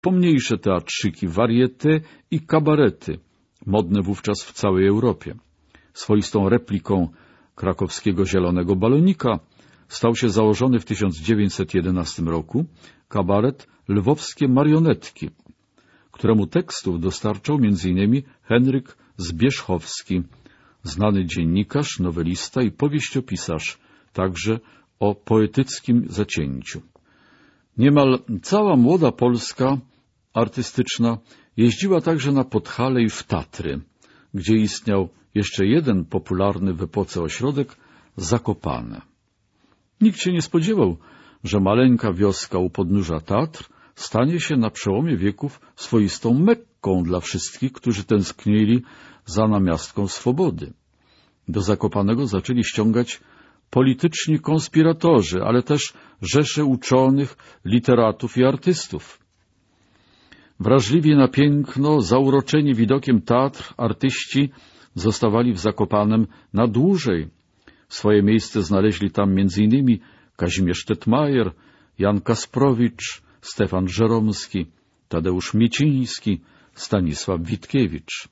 pomniejsze teatrzyki, wariety i kabarety, modne wówczas w całej Europie. Swoistą repliką krakowskiego Zielonego Balonika stał się założony w 1911 roku kabaret Lwowskie Marionetki, któremu tekstów dostarczał m.in. Henryk Zbierzchowski, znany dziennikarz, nowelista i powieściopisarz, także o poetyckim zacięciu. Niemal cała młoda Polska artystyczna jeździła także na Podhale i w Tatry, gdzie istniał jeszcze jeden popularny w epoce ośrodek Zakopane. Nikt się nie spodziewał, że maleńka wioska u podnóża Tatr stanie się na przełomie wieków swoistą Mekką dla wszystkich, którzy tęsknili za namiastką swobody. Do Zakopanego zaczęli ściągać polityczni konspiratorzy, ale też rzesze uczonych, literatów i artystów. Wrażliwi na piękno, zauroczeni widokiem Tatr, artyści zostawali w Zakopanem na dłużej. Swoje miejsce znaleźli tam m.in. Kazimierz Tetmajer, Jan Kasprowicz, Stefan Żeromski, Tadeusz Mieciński, Stanisław Witkiewicz.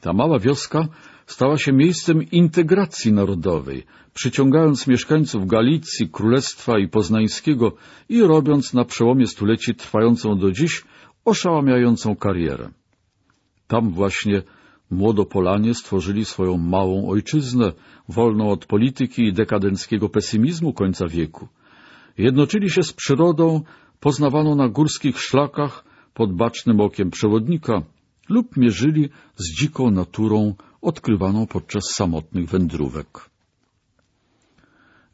Ta mała wioska stała się miejscem integracji narodowej, przyciągając mieszkańców Galicji, Królestwa i Poznańskiego i robiąc na przełomie stuleci trwającą do dziś oszałamiającą karierę. Tam właśnie młodopolanie stworzyli swoją małą ojczyznę, wolną od polityki i dekadenckiego pesymizmu końca wieku. Jednoczyli się z przyrodą, poznawaną na górskich szlakach pod bacznym okiem przewodnika lub mierzyli z dziką naturą odkrywaną podczas samotnych wędrówek.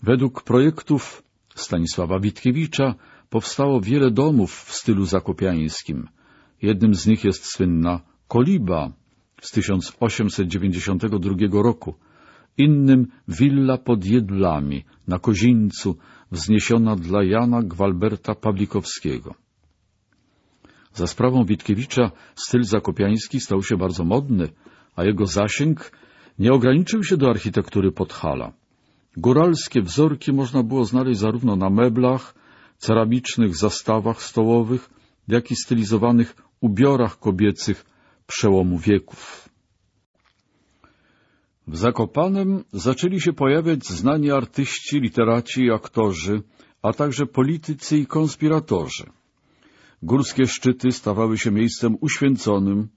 Według projektów Stanisława Witkiewicza powstało wiele domów w stylu zakopiańskim. Jednym z nich jest słynna Koliba z 1892 roku, innym willa pod Jedlami na Kozińcu, wzniesiona dla Jana Gwalberta Pawlikowskiego. Za sprawą Witkiewicza styl zakopiański stał się bardzo modny, a jego zasięg nie ograniczył się do architektury Podhala. Góralskie wzorki można było znaleźć zarówno na meblach, ceramicznych zastawach stołowych, jak i stylizowanych ubiorach kobiecych przełomu wieków. W Zakopanem zaczęli się pojawiać znani artyści, literaci i aktorzy, a także politycy i konspiratorzy. Górskie szczyty stawały się miejscem uświęconym,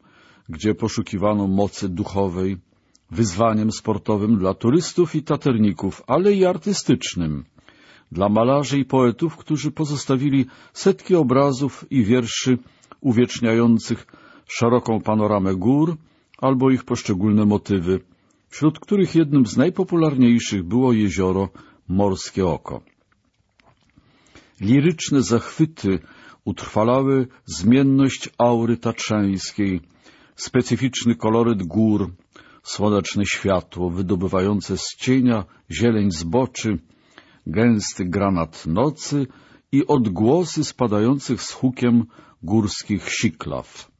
gdzie poszukiwano mocy duchowej, wyzwaniem sportowym dla turystów i taterników, ale i artystycznym, dla malarzy i poetów, którzy pozostawili setki obrazów i wierszy uwieczniających szeroką panoramę gór albo ich poszczególne motywy, wśród których jednym z najpopularniejszych było jezioro Morskie Oko. Liryczne zachwyty utrwalały zmienność aury tatrzańskiej, specyficzny koloryt gór, słoneczne światło wydobywające z cienia zieleń zboczy, gęsty granat nocy i odgłosy spadających z hukiem górskich siklaw.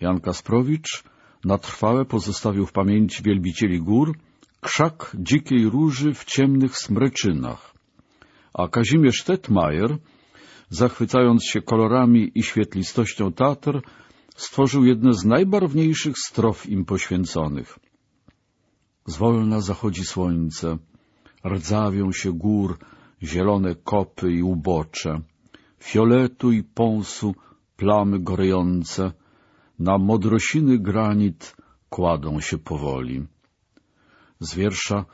Jan Kasprowicz na trwałe pozostawił w pamięci wielbicieli gór krzak dzikiej róży w ciemnych smreczynach, a Kazimierz Tetmajer, zachwycając się kolorami i świetlistością Tatr, stworzył jedne z najbarwniejszych strof im poświęconych. Zwolna zachodzi słońce, rdzawią się gór zielone kopy i ubocze, fioletu i pąsu plamy gorejące, na modrosiny granit kładą się powoli. Z wiersza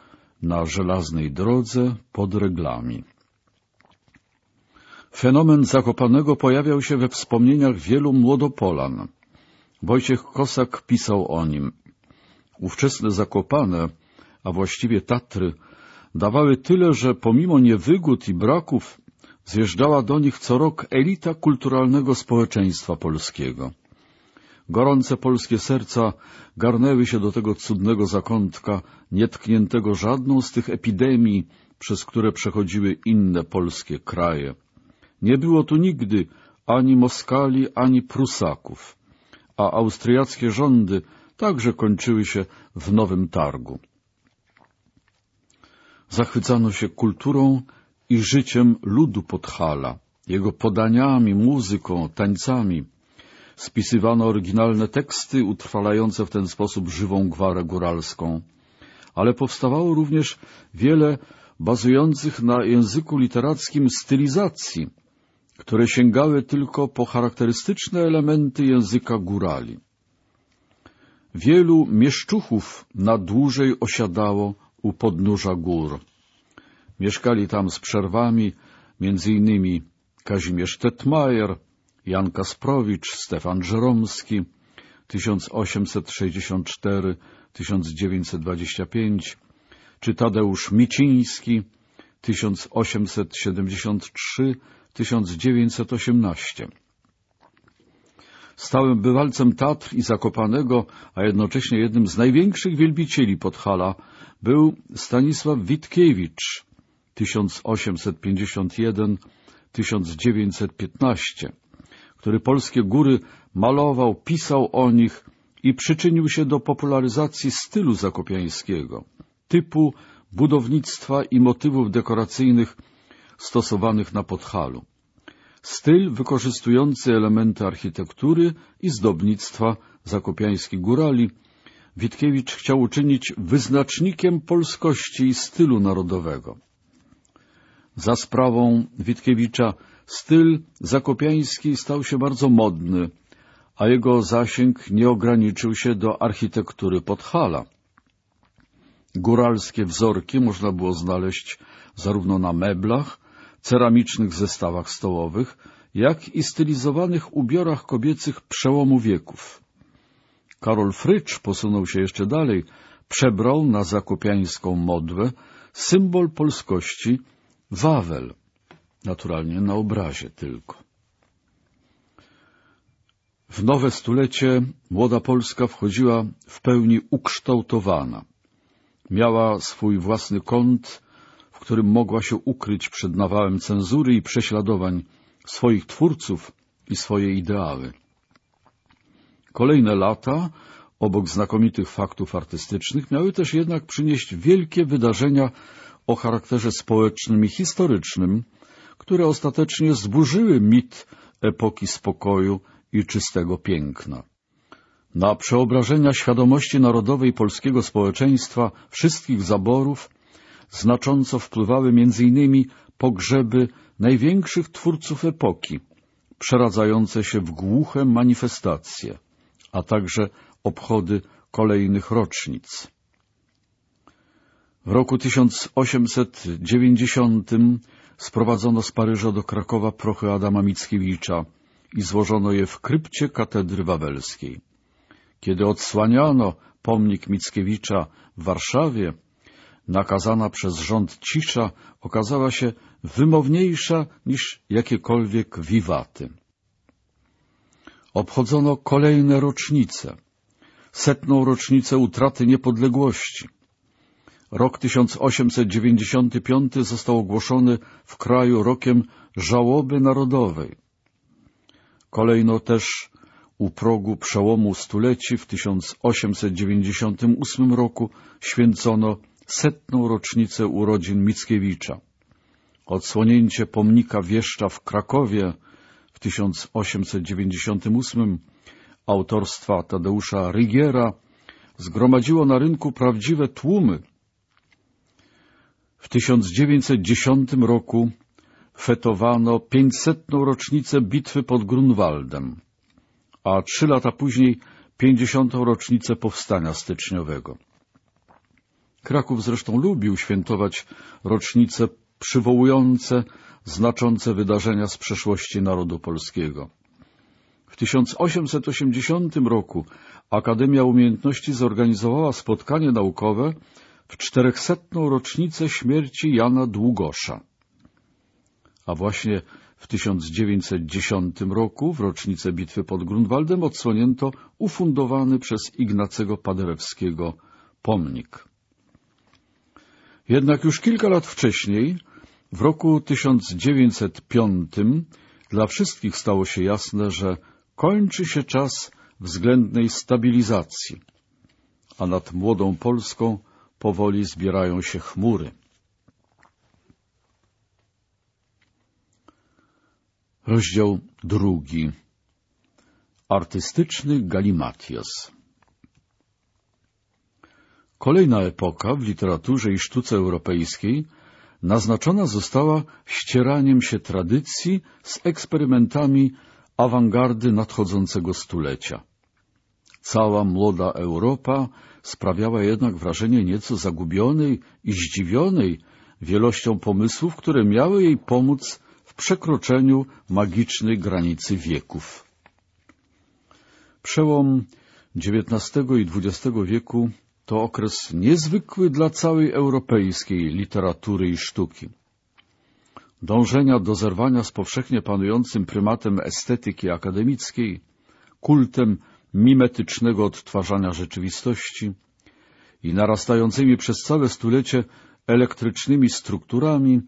na żelaznej drodze pod reglami. Fenomen Zakopanego pojawiał się we wspomnieniach wielu młodopolan. Wojciech Kosak pisał o nim. Ówczesne Zakopane, a właściwie Tatry, dawały tyle, że pomimo niewygód i braków zjeżdżała do nich co rok elita kulturalnego społeczeństwa polskiego. Gorące polskie serca garnęły się do tego cudnego zakątka, nietkniętego żadną z tych epidemii, przez które przechodziły inne polskie kraje. Nie było tu nigdy ani Moskali, ani Prusaków, a austriackie rządy także kończyły się w Nowym Targu. Zachwycano się kulturą i życiem ludu Podhala, jego podaniami, muzyką, tańcami. Spisywano oryginalne teksty utrwalające w ten sposób żywą gwarę góralską. Ale powstawało również wiele bazujących na języku literackim stylizacji, które sięgały tylko po charakterystyczne elementy języka górali. Wielu mieszczuchów na dłużej osiadało u podnóża gór. Mieszkali tam z przerwami innymi Kazimierz Tetmajer, Jan Kasprowicz, Stefan Żeromski, 1864-1925, czy Tadeusz Miciński, 1873-1918. Stałym bywalcem Tatr i Zakopanego, a jednocześnie jednym z największych wielbicieli Podhala był Stanisław Witkiewicz 1851-1915, który polskie góry malował, pisał o nich i przyczynił się do popularyzacji stylu zakopiańskiego, typu budownictwa i motywów dekoracyjnych stosowanych na Podhalu. Styl wykorzystujący elementy architektury i zdobnictwa zakopiańskich górali Witkiewicz chciał uczynić wyznacznikiem polskości i stylu narodowego. Za sprawą Witkiewicza styl zakopiański stał się bardzo modny, a jego zasięg nie ograniczył się do architektury Podhala. Góralskie wzorki można było znaleźć zarówno na meblach, ceramicznych zestawach stołowych, jak i stylizowanych ubiorach kobiecych przełomu wieków. Karol Frycz posunął się jeszcze dalej, przebrał na zakopiańską modłę symbol polskości Wawel, naturalnie na obrazie tylko. W nowe stulecie młoda Polska wchodziła w pełni ukształtowana. Miała swój własny kąt, w którym mogła się ukryć przed nawałem cenzury i prześladowań swoich twórców i swoje ideały. Kolejne lata, obok znakomitych faktów artystycznych, miały też jednak przynieść wielkie wydarzenia o charakterze społecznym i historycznym, które ostatecznie zburzyły mit epoki spokoju i czystego piękna. Na przeobrażenia świadomości narodowej polskiego społeczeństwa wszystkich zaborów znacząco wpływały innymi pogrzeby największych twórców epoki, przeradzające się w głuche manifestacje, a także obchody kolejnych rocznic. W roku 1890 sprowadzono z Paryża do Krakowa prochy Adama Mickiewicza i złożono je w krypcie katedry wawelskiej. Kiedy odsłaniano pomnik Mickiewicza w Warszawie, nakazana przez rząd cisza okazała się wymowniejsza niż jakiekolwiek wiwaty. Obchodzono kolejne rocznice, setną rocznicę utraty niepodległości. Rok 1895 został ogłoszony w kraju rokiem żałoby narodowej. Kolejno też u progu przełomu stuleci w 1898 roku święcono setną rocznicę urodzin Mickiewicza. Odsłonięcie pomnika wieszcza w Krakowie w 1898 autorstwa Tadeusza Rygiera zgromadziło na rynku prawdziwe tłumy. W 1910 roku fetowano 500. rocznicę bitwy pod Grunwaldem, a trzy lata później 50. rocznicę powstania styczniowego. Kraków zresztą lubił świętować rocznice przywołujące znaczące wydarzenia z przeszłości narodu polskiego. W 1880 roku Akademia Umiejętności zorganizowała spotkanie naukowe w czterechsetną rocznicę śmierci Jana Długosza. A właśnie w 1910 roku, w rocznicę bitwy pod Grunwaldem, odsłonięto ufundowany przez Ignacego Paderewskiego pomnik. Jednak już kilka lat wcześniej, w roku 1905, dla wszystkich stało się jasne, że kończy się czas względnej stabilizacji, a nad młodą Polską powoli zbierają się chmury. Rozdział drugi. Artystyczny galimatias. Kolejna epoka w literaturze i sztuce europejskiej naznaczona została ścieraniem się tradycji z eksperymentami awangardy nadchodzącego stulecia. Cała młoda Europa sprawiała jednak wrażenie nieco zagubionej i zdziwionej wielością pomysłów, które miały jej pomóc w przekroczeniu magicznej granicy wieków. Przełom XIX i XX wieku to okres niezwykły dla całej europejskiej literatury i sztuki. Dążenia do zerwania z powszechnie panującym prymatem estetyki akademickiej, kultem mimetycznego odtwarzania rzeczywistości i narastającymi przez całe stulecie elektrycznymi strukturami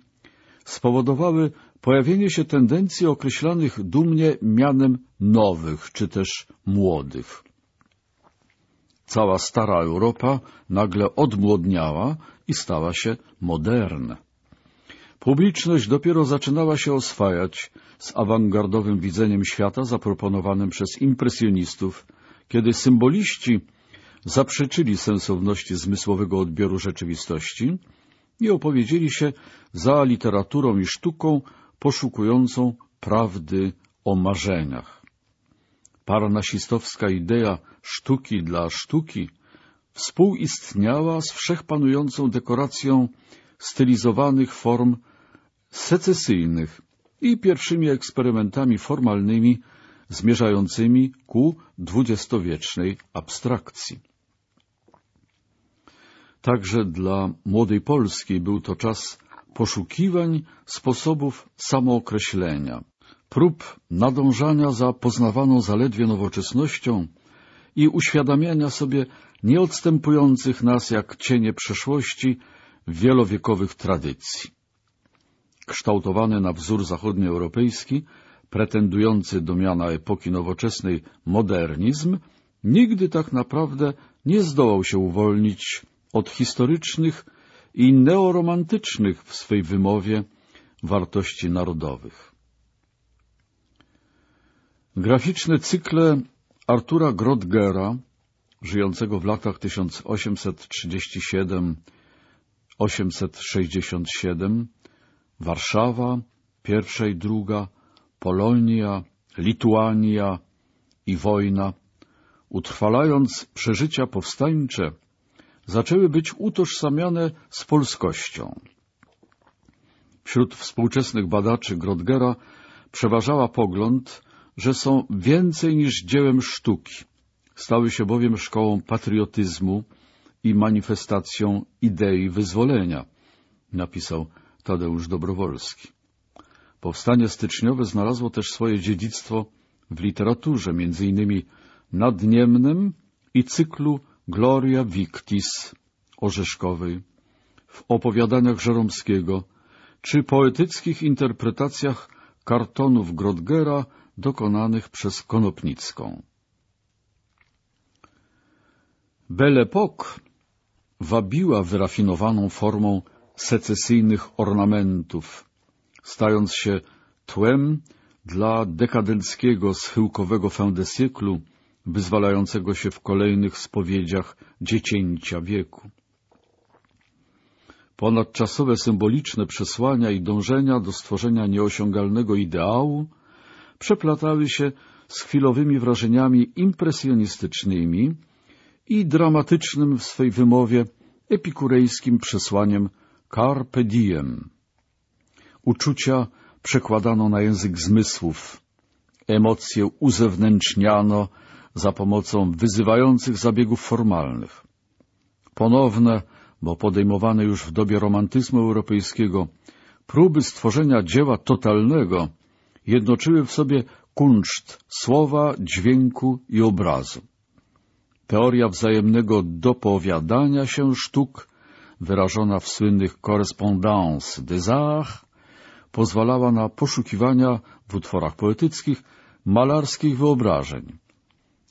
spowodowały pojawienie się tendencji określanych dumnie mianem nowych czy też młodych. Cała stara Europa nagle odmłodniała i stała się moderna. Publiczność dopiero zaczynała się oswajać z awangardowym widzeniem świata zaproponowanym przez impresjonistów, kiedy symboliści zaprzeczyli sensowności zmysłowego odbioru rzeczywistości i opowiedzieli się za literaturą i sztuką poszukującą prawdy o marzeniach. Paranasistowska idea sztuki dla sztuki współistniała z wszechpanującą dekoracją stylizowanych form secesyjnych i pierwszymi eksperymentami formalnymi zmierzającymi ku dwudziestowiecznej abstrakcji. Także dla młodej Polski był to czas poszukiwań sposobów samookreślenia, prób nadążania za poznawaną zaledwie nowoczesnością i uświadamiania sobie nieodstępujących nas jak cienie przeszłości wielowiekowych tradycji. Kształtowany na wzór zachodnioeuropejski, pretendujący do miana epoki nowoczesnej modernizm, nigdy tak naprawdę nie zdołał się uwolnić od historycznych i neoromantycznych w swej wymowie wartości narodowych. Graficzne cykle Artura Grodgera, żyjącego w latach 1837-867, Warszawa, pierwsza i druga, Polonia, Lituania i wojna, utrwalając przeżycia powstańcze, zaczęły być utożsamiane z polskością. Wśród współczesnych badaczy Grodgera przeważała pogląd, że są więcej niż dziełem sztuki. Stały się bowiem szkołą patriotyzmu i manifestacją idei wyzwolenia, napisał Tadeusz Dobrowolski. Powstanie styczniowe znalazło też swoje dziedzictwo w literaturze, innymi Nadniemnym i cyklu Gloria Victis Orzeszkowej, w opowiadaniach Żeromskiego, czy poetyckich interpretacjach kartonów Grodgera dokonanych przez Konopnicką. Belle Époque wabiła wyrafinowaną formą secesyjnych ornamentów, stając się tłem dla dekadenckiego, schyłkowego fin de wyzwalającego się w kolejnych spowiedziach dziecięcia wieku. Ponadczasowe symboliczne przesłania i dążenia do stworzenia nieosiągalnego ideału przeplatały się z chwilowymi wrażeniami impresjonistycznymi i dramatycznym w swej wymowie epikurejskim przesłaniem carpe diem. Uczucia przekładano na język zmysłów, emocje uzewnętrzniano za pomocą wyzywających zabiegów formalnych. Ponowne, bo podejmowane już w dobie romantyzmu europejskiego, próby stworzenia dzieła totalnego jednoczyły w sobie kunszt słowa, dźwięku i obrazu. Teoria wzajemnego dopowiadania się sztuk, wyrażona w słynnych Correspondance des Arts, pozwalała na poszukiwania w utworach poetyckich malarskich wyobrażeń,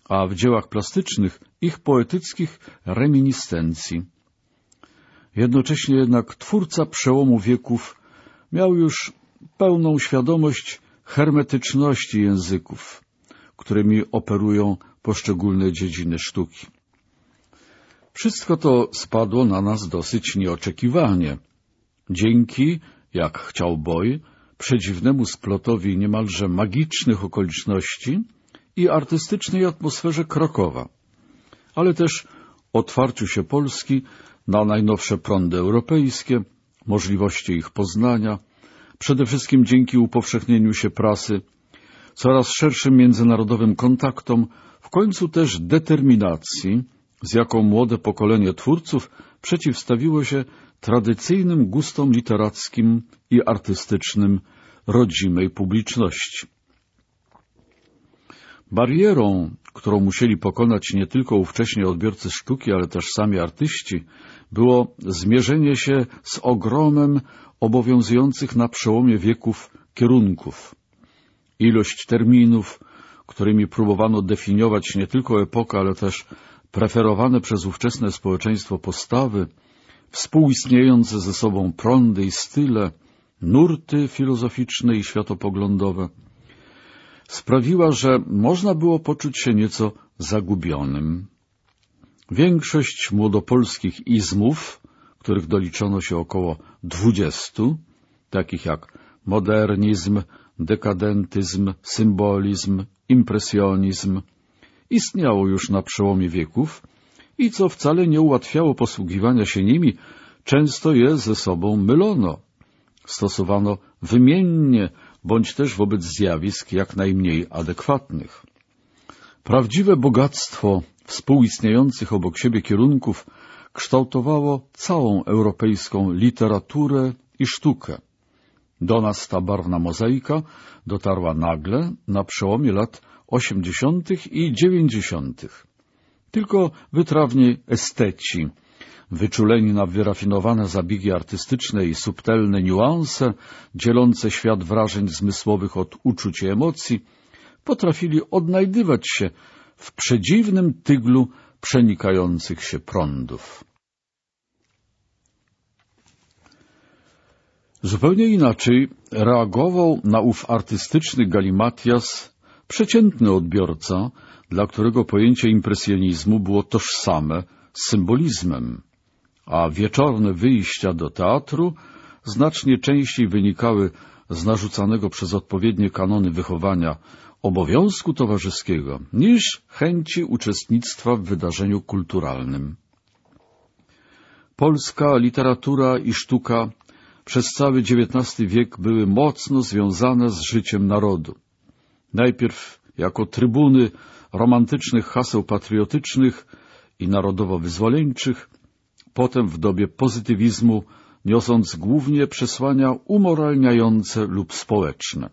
a w dziełach plastycznych ich poetyckich reminiscencji. Jednocześnie jednak twórca przełomu wieków miał już pełną świadomość hermetyczności języków, którymi operują poszczególne dziedziny sztuki. Wszystko to spadło na nas dosyć nieoczekiwanie. Dzięki, jak chciał Boj, przedziwnemu splotowi niemalże magicznych okoliczności i artystycznej atmosferze Krakowa, ale też otwarciu się Polski na najnowsze prądy europejskie, możliwości ich poznania, przede wszystkim dzięki upowszechnieniu się prasy, coraz szerszym międzynarodowym kontaktom, w końcu też determinacji, z jaką młode pokolenie twórców przeciwstawiło się tradycyjnym gustom literackim i artystycznym rodzimej publiczności. Barierą, którą musieli pokonać nie tylko ówcześni odbiorcy sztuki, ale też sami artyści, było zmierzenie się z ogromem obowiązujących na przełomie wieków kierunków. Ilość terminów, którymi próbowano definiować nie tylko epokę, ale też preferowane przez ówczesne społeczeństwo postawy, współistniejące ze sobą prądy i style, nurty filozoficzne i światopoglądowe, sprawiła, że można było poczuć się nieco zagubionym. Większość młodopolskich izmów, których doliczono się około dwudziestu, takich jak modernizm, dekadentyzm, symbolizm, impresjonizm, istniało już na przełomie wieków i co wcale nie ułatwiało posługiwania się nimi, często je ze sobą mylono. Stosowano wymiennie, bądź też wobec zjawisk jak najmniej adekwatnych. Prawdziwe bogactwo współistniejących obok siebie kierunków kształtowało całą europejską literaturę i sztukę. Do nas ta barwna mozaika dotarła nagle na przełomie lat osiemdziesiątych i dziewięćdziesiątych. Tylko wytrawni esteci, wyczuleni na wyrafinowane zabiegi artystyczne i subtelne niuanse, dzielące świat wrażeń zmysłowych od uczuć i emocji, potrafili odnajdywać się w przedziwnym tyglu przenikających się prądów. Zupełnie inaczej reagował na ów artystyczny galimatias przeciętny odbiorca, dla którego pojęcie impresjonizmu było tożsame z symbolizmem, a wieczorne wyjścia do teatru znacznie częściej wynikały z narzucanego przez odpowiednie kanony wychowania obowiązku towarzyskiego niż chęci uczestnictwa w wydarzeniu kulturalnym. Polska literatura i sztuka przez cały XIX wiek były mocno związane z życiem narodu. Najpierw jako trybuny romantycznych haseł patriotycznych i narodowo-wyzwoleńczych, potem w dobie pozytywizmu, niosąc głównie przesłania umoralniające lub społeczne.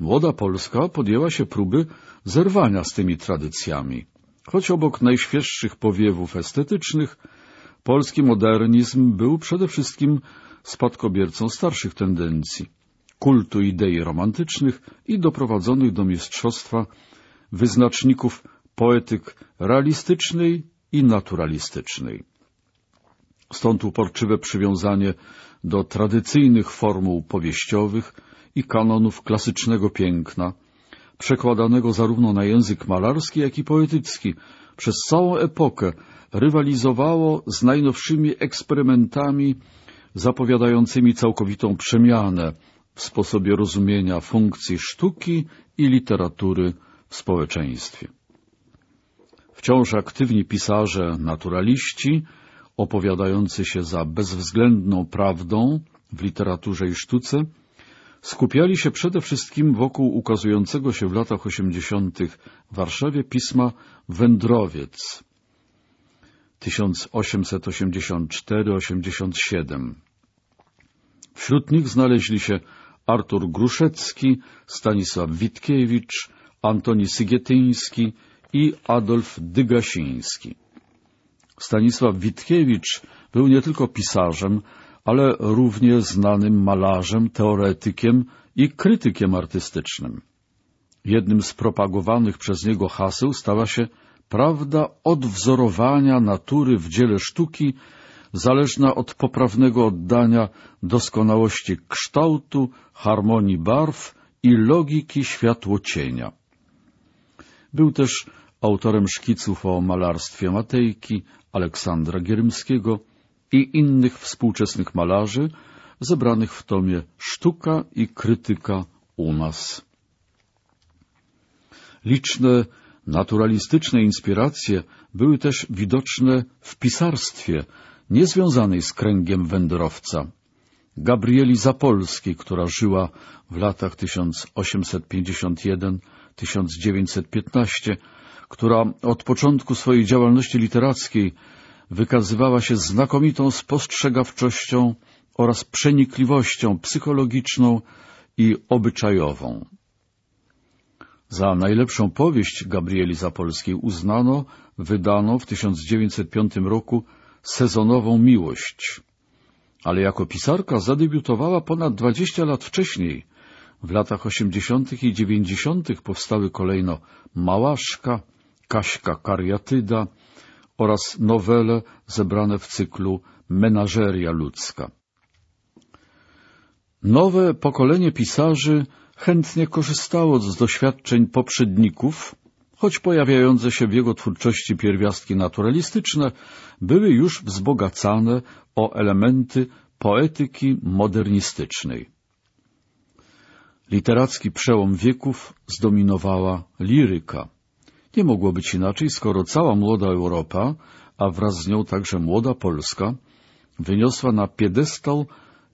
Młoda Polska podjęła się próby zerwania z tymi tradycjami. Choć obok najświeższych powiewów estetycznych, polski modernizm był przede wszystkim spadkobiercą starszych tendencji, kultu idei romantycznych i doprowadzonych do mistrzostwa wyznaczników poetyk realistycznej i naturalistycznej. Stąd uporczywe przywiązanie do tradycyjnych formuł powieściowych i kanonów klasycznego piękna, przekładanego zarówno na język malarski, jak i poetycki, przez całą epokę rywalizowało z najnowszymi eksperymentami zapowiadającymi całkowitą przemianę w sposobie rozumienia funkcji sztuki i literatury w społeczeństwie. Wciąż aktywni pisarze, naturaliści, opowiadający się za bezwzględną prawdą w literaturze i sztuce, skupiali się przede wszystkim wokół ukazującego się w latach osiemdziesiątych w Warszawie pisma Wędrowiec 1884-87. Wśród nich znaleźli się Artur Gruszecki, Stanisław Witkiewicz, Antoni Sygietyński i Adolf Dygasiński. Stanisław Witkiewicz był nie tylko pisarzem, ale równie znanym malarzem, teoretykiem i krytykiem artystycznym. Jednym z propagowanych przez niego haseł stała się prawda odwzorowania natury w dziele sztuki, zależna od poprawnego oddania doskonałości kształtu, harmonii barw i logiki światłocienia. Był też autorem szkiców o malarstwie Matejki, Aleksandra Gierymskiego i innych współczesnych malarzy, zebranych w tomie Sztuka i krytyka u nas. Liczne naturalistyczne inspiracje były też widoczne w pisarstwie niezwiązanej z kręgiem wędrowca. Gabrieli Zapolskiej, która żyła w latach 1851-1915, która od początku swojej działalności literackiej wykazywała się znakomitą spostrzegawczością oraz przenikliwością psychologiczną i obyczajową. Za najlepszą powieść Gabrieli Zapolskiej uznano wydaną w 1905 roku Sezonową miłość. Ale jako pisarka zadebiutowała ponad 20 lat wcześniej. W latach 80. i 90. powstały kolejno Małaszka, Kaśka Kariatyda oraz nowele zebrane w cyklu Menażeria ludzka. Nowe pokolenie pisarzy chętnie korzystało z doświadczeń poprzedników, choć pojawiające się w jego twórczości pierwiastki naturalistyczne były już wzbogacane o elementy poetyki modernistycznej. Literacki przełom wieków zdominowała liryka. Nie mogło być inaczej, skoro cała młoda Europa, a wraz z nią także młoda Polska, wyniosła na piedestał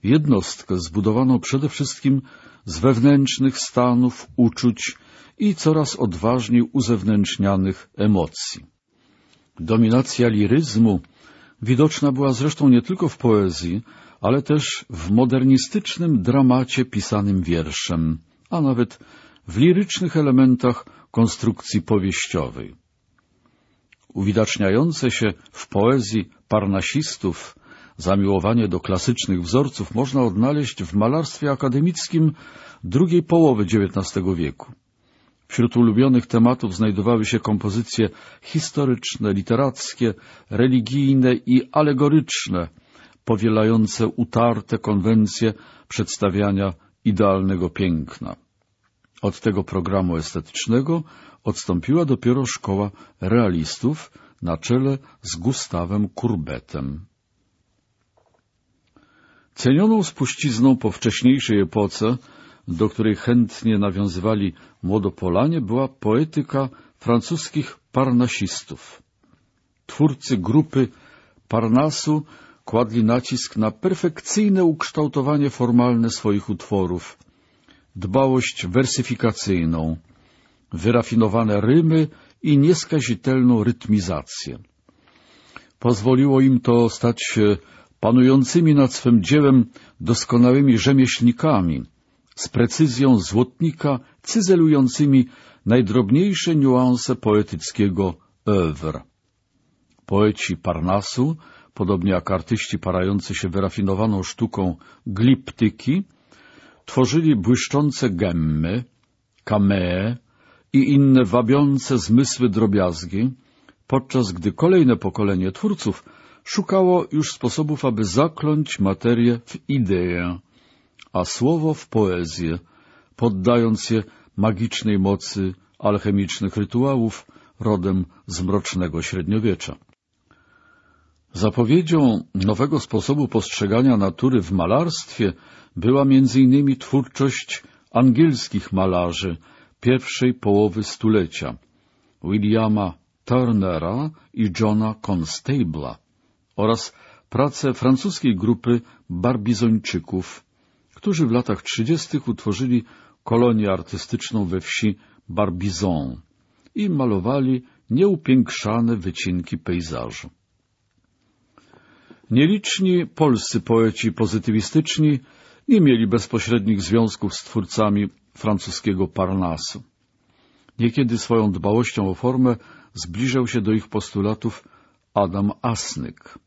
jednostkę zbudowaną przede wszystkim z wewnętrznych stanów, uczuć i coraz odważniej uzewnętrznianych emocji. Dominacja liryzmu widoczna była zresztą nie tylko w poezji, ale też w modernistycznym dramacie pisanym wierszem, a nawet w lirycznych elementach konstrukcji powieściowej. Uwidaczniające się w poezji parnasistów Zamiłowanie do klasycznych wzorców można odnaleźć w malarstwie akademickim drugiej połowy XIX wieku. Wśród ulubionych tematów znajdowały się kompozycje historyczne, literackie, religijne i alegoryczne, powielające utarte konwencje przedstawiania idealnego piękna. Od tego programu estetycznego odstąpiła dopiero szkoła realistów na czele z Gustawem Kurbetem. Cenioną spuścizną po wcześniejszej epoce, do której chętnie nawiązywali młodopolanie, była poetyka francuskich parnasistów. Twórcy grupy Parnasu kładli nacisk na perfekcyjne ukształtowanie formalne swoich utworów, dbałość wersyfikacyjną, wyrafinowane rymy i nieskazitelną rytmizację. Pozwoliło im to stać się panującymi nad swym dziełem doskonałymi rzemieślnikami, z precyzją złotnika cyzelującymi najdrobniejsze niuanse poetyckiego oeuvre. Poeci Parnasu, podobnie jak artyści parający się wyrafinowaną sztuką gliptyki, tworzyli błyszczące gemmy, kamee i inne wabiące zmysły drobiazgi, podczas gdy kolejne pokolenie twórców szukało już sposobów, aby zakląć materię w ideę, a słowo w poezję, poddając je magicznej mocy alchemicznych rytuałów rodem z mrocznego średniowiecza. Zapowiedzią nowego sposobu postrzegania natury w malarstwie była innymi twórczość angielskich malarzy pierwszej połowy stulecia Williama Turnera i Johna Constabla oraz pracę francuskiej grupy barbizończyków, którzy w latach trzydziestych utworzyli kolonię artystyczną we wsi Barbizon i malowali nieupiększane wycinki pejzażu. Nieliczni polscy poeci pozytywistyczni nie mieli bezpośrednich związków z twórcami francuskiego Parnasu. Niekiedy swoją dbałością o formę zbliżał się do ich postulatów Adam Asnyk.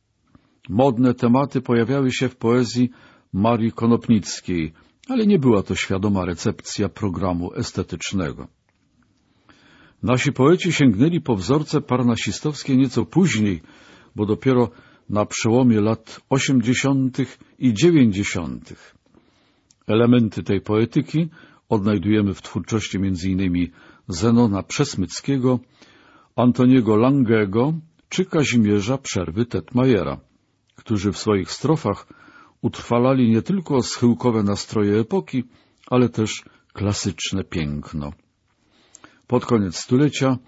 Modne tematy pojawiały się w poezji Marii Konopnickiej, ale nie była to świadoma recepcja programu estetycznego. Nasi poeci sięgnęli po wzorce parnasistowskie nieco później, bo dopiero na przełomie lat osiemdziesiątych i dziewięćdziesiątych. Elementy tej poetyki odnajdujemy w twórczości m.in. Zenona Przesmyckiego, Antoniego Langego czy Kazimierza Przerwy Tetmajera, którzy w swoich strofach utrwalali nie tylko schyłkowe nastroje epoki, ale też klasyczne piękno. Pod koniec stulecia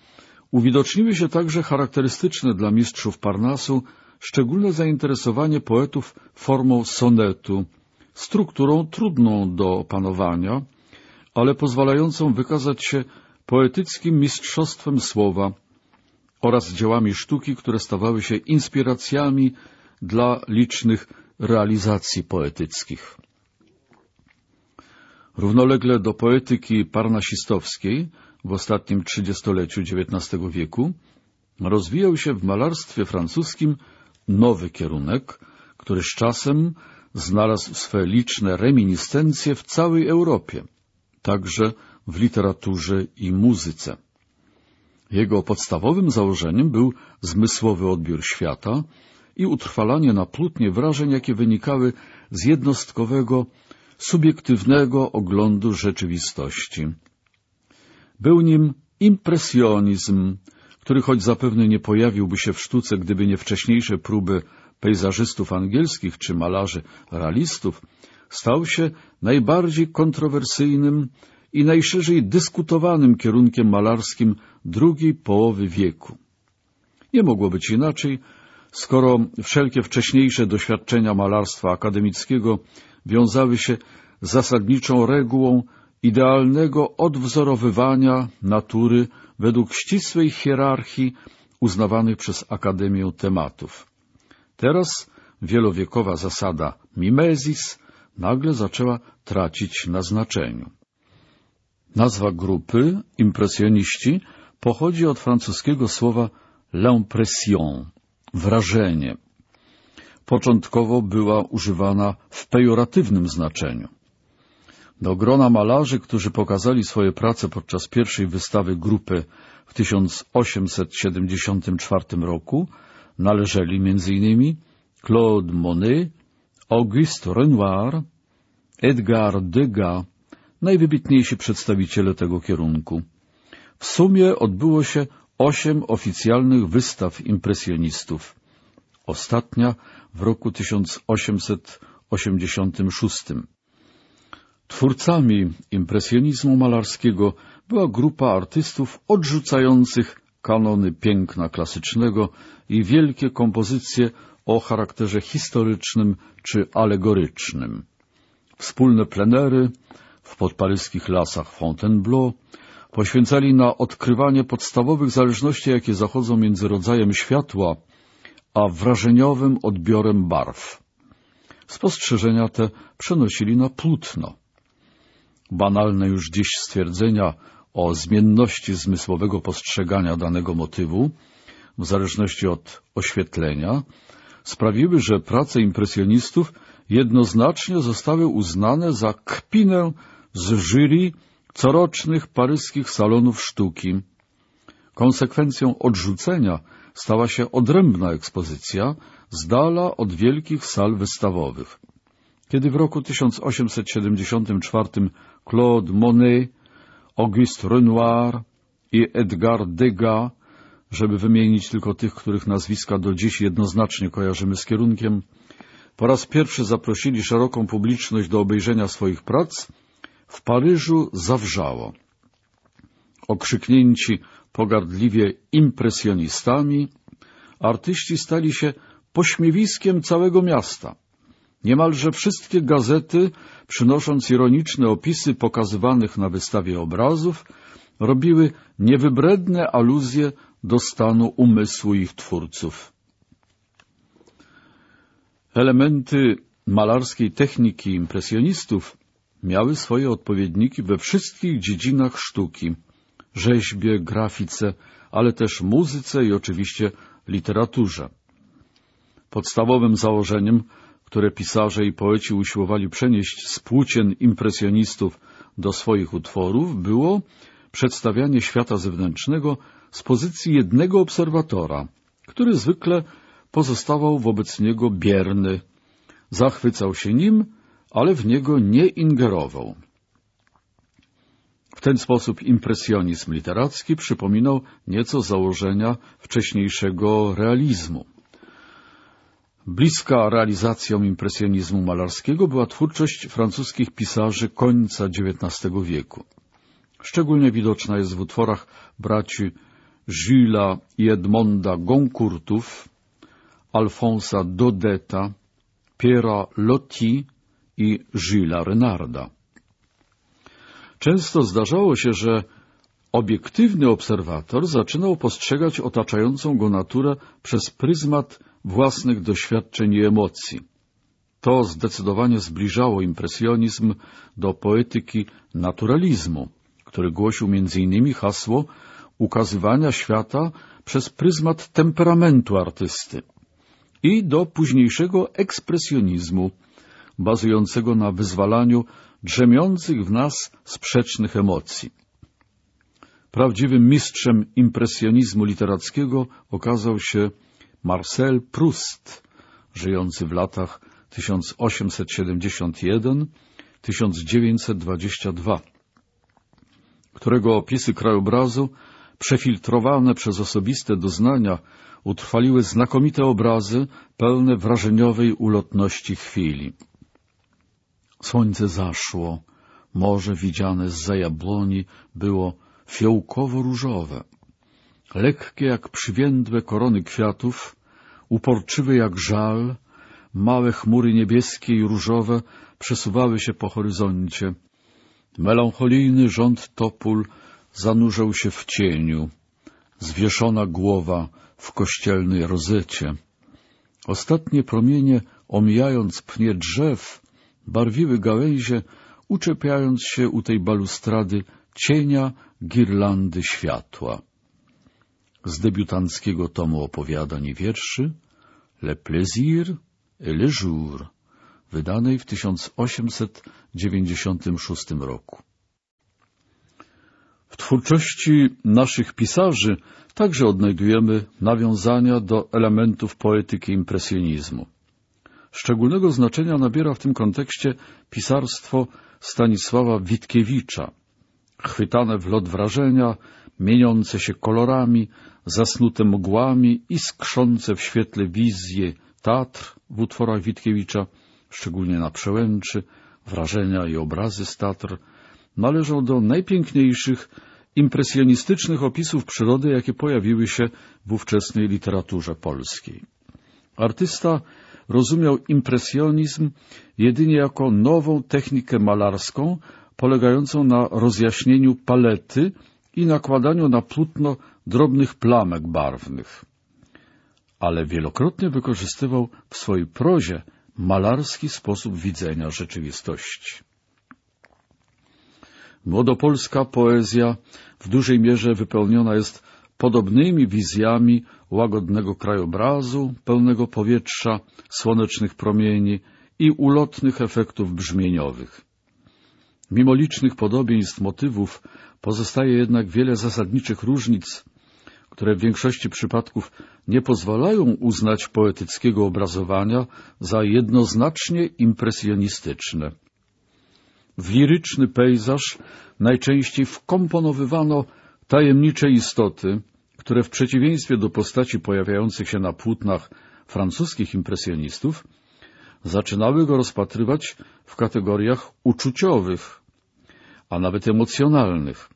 uwidoczniły się także charakterystyczne dla mistrzów Parnasu szczególne zainteresowanie poetów formą sonetu, strukturą trudną do opanowania, ale pozwalającą wykazać się poetyckim mistrzostwem słowa oraz dziełami sztuki, które stawały się inspiracjami dla licznych realizacji poetyckich. Równolegle do poetyki parnasistowskiej w ostatnim trzydziestoleciu XIX wieku rozwijał się w malarstwie francuskim nowy kierunek, który z czasem znalazł swe liczne reminiscencje w całej Europie, także w literaturze i muzyce. Jego podstawowym założeniem był zmysłowy odbiór świata i utrwalanie na plutnie wrażeń, jakie wynikały z jednostkowego, subiektywnego oglądu rzeczywistości. Był nim impresjonizm, który choć zapewne nie pojawiłby się w sztuce, gdyby nie wcześniejsze próby pejzażystów angielskich czy malarzy realistów, stał się najbardziej kontrowersyjnym i najszerzej dyskutowanym kierunkiem malarskim drugiej połowy wieku. Nie mogło być inaczej, skoro wszelkie wcześniejsze doświadczenia malarstwa akademickiego wiązały się z zasadniczą regułą idealnego odwzorowywania natury według ścisłej hierarchii uznawanych przez Akademię tematów. Teraz wielowiekowa zasada mimesis nagle zaczęła tracić na znaczeniu. Nazwa grupy, impresjoniści, pochodzi od francuskiego słowa l'impression, wrażenie. Początkowo była używana w pejoratywnym znaczeniu. Do grona malarzy, którzy pokazali swoje prace podczas pierwszej wystawy grupy w 1874 roku, należeli m.in. Claude Monet, Auguste Renoir, Edgar Degas, najwybitniejsi przedstawiciele tego kierunku. W sumie odbyło się osiem oficjalnych wystaw impresjonistów. Ostatnia w roku 1886. Twórcami impresjonizmu malarskiego była grupa artystów odrzucających kanony piękna klasycznego i wielkie kompozycje o charakterze historycznym czy alegorycznym. Wspólne plenery w podparyskich lasach Fontainebleau poświęcali na odkrywanie podstawowych zależności, jakie zachodzą między rodzajem światła a wrażeniowym odbiorem barw. Spostrzeżenia te przenosili na płótno. Banalne już dziś stwierdzenia o zmienności zmysłowego postrzegania danego motywu, w zależności od oświetlenia, sprawiły, że prace impresjonistów jednoznacznie zostały uznane za kpinę z jury corocznych paryskich salonów sztuki. Konsekwencją odrzucenia stała się odrębna ekspozycja z dala od wielkich sal wystawowych. Kiedy w roku 1874 Claude Monet, Auguste Renoir i Edgar Degas, żeby wymienić tylko tych, których nazwiska do dziś jednoznacznie kojarzymy z kierunkiem, po raz pierwszy zaprosili szeroką publiczność do obejrzenia swoich prac, w Paryżu zawrzało. Okrzyknięci pogardliwie impresjonistami, artyści stali się pośmiewiskiem całego miasta. Niemalże wszystkie gazety, przynosząc ironiczne opisy pokazywanych na wystawie obrazów, robiły niewybredne aluzje do stanu umysłu ich twórców. Elementy malarskiej techniki impresjonistów miały swoje odpowiedniki we wszystkich dziedzinach sztuki, rzeźbie, grafice, ale też muzyce i oczywiście literaturze. Podstawowym założeniem, które pisarze i poeci usiłowali przenieść z płócien impresjonistów do swoich utworów, było przedstawianie świata zewnętrznego z pozycji jednego obserwatora, który zwykle pozostawał wobec niego bierny, zachwycał się nim, ale w niego nie ingerował. W ten sposób impresjonizm literacki przypominał nieco założenia wcześniejszego realizmu. Bliska realizacją impresjonizmu malarskiego była twórczość francuskich pisarzy końca XIX wieku. Szczególnie widoczna jest w utworach braci Jules i Edmonda Goncourtów, Alfonsa Dodeta, Piera Loti i Gilles Renarda. Często zdarzało się, że obiektywny obserwator zaczynał postrzegać otaczającą go naturę przez pryzmat własnych doświadczeń i emocji. To zdecydowanie zbliżało impresjonizm do poetyki naturalizmu, który głosił m.in. hasło ukazywania świata przez pryzmat temperamentu artysty i do późniejszego ekspresjonizmu, bazującego na wyzwalaniu drzemiących w nas sprzecznych emocji. Prawdziwym mistrzem impresjonizmu literackiego okazał się Marcel Proust, żyjący w latach 1871-1922, którego opisy krajobrazu, przefiltrowane przez osobiste doznania, utrwaliły znakomite obrazy pełne wrażeniowej ulotności chwili. Słońce zaszło, morze widziane z za jabłoni było fiołkowo-różowe, lekkie jak przywiędłe korony kwiatów, uporczywe jak żal, małe chmury niebieskie i różowe przesuwały się po horyzoncie. Melancholijny rząd topól zanurzał się w cieniu, zwieszona głowa w kościelnej rozecie. Ostatnie promienie, omijając pnie drzew, barwiły gałęzie, uczepiając się u tej balustrady cienia girlandy światła. Z debiutanckiego tomu opowiadań i wierszy Le Plaisir et le Jour, wydanej w 1896 roku. W twórczości naszych pisarzy także odnajdujemy nawiązania do elementów poetyki impresjonizmu. Szczególnego znaczenia nabiera w tym kontekście pisarstwo Stanisława Witkiewicza, chwytane w lot wrażenia, mieniące się kolorami, zasnute mgłami i skrzące w świetle wizje Tatr w utworach Witkiewicza, szczególnie na przełęczy, wrażenia i obrazy z Tatr, należą do najpiękniejszych, impresjonistycznych opisów przyrody, jakie pojawiły się w ówczesnej literaturze polskiej. Artysta rozumiał impresjonizm jedynie jako nową technikę malarską, polegającą na rozjaśnieniu palety i nakładaniu na płótno drobnych plamek barwnych. Ale wielokrotnie wykorzystywał w swojej prozie malarski sposób widzenia rzeczywistości. Młodopolska poezja w dużej mierze wypełniona jest podobnymi wizjami łagodnego krajobrazu, pełnego powietrza, słonecznych promieni i ulotnych efektów brzmieniowych. Mimo licznych podobieństw motywów pozostaje jednak wiele zasadniczych różnic, które w większości przypadków nie pozwalają uznać poetyckiego obrazowania za jednoznacznie impresjonistyczne. W liryczny pejzaż najczęściej wkomponowywano tajemnicze istoty, które w przeciwieństwie do postaci pojawiających się na płótnach francuskich impresjonistów zaczynały go rozpatrywać w kategoriach uczuciowych, a nawet emocjonalnych.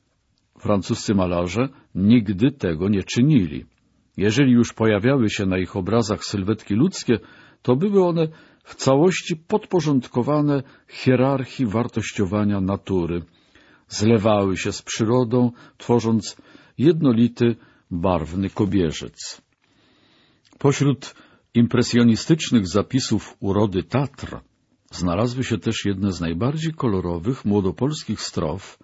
Francuscy malarze nigdy tego nie czynili. Jeżeli już pojawiały się na ich obrazach sylwetki ludzkie, to były one w całości podporządkowane hierarchii wartościowania natury. Zlewały się z przyrodą, tworząc jednolity, barwny kobierzec. Pośród impresjonistycznych zapisów urody Tatr znalazły się też jedne z najbardziej kolorowych młodopolskich strof,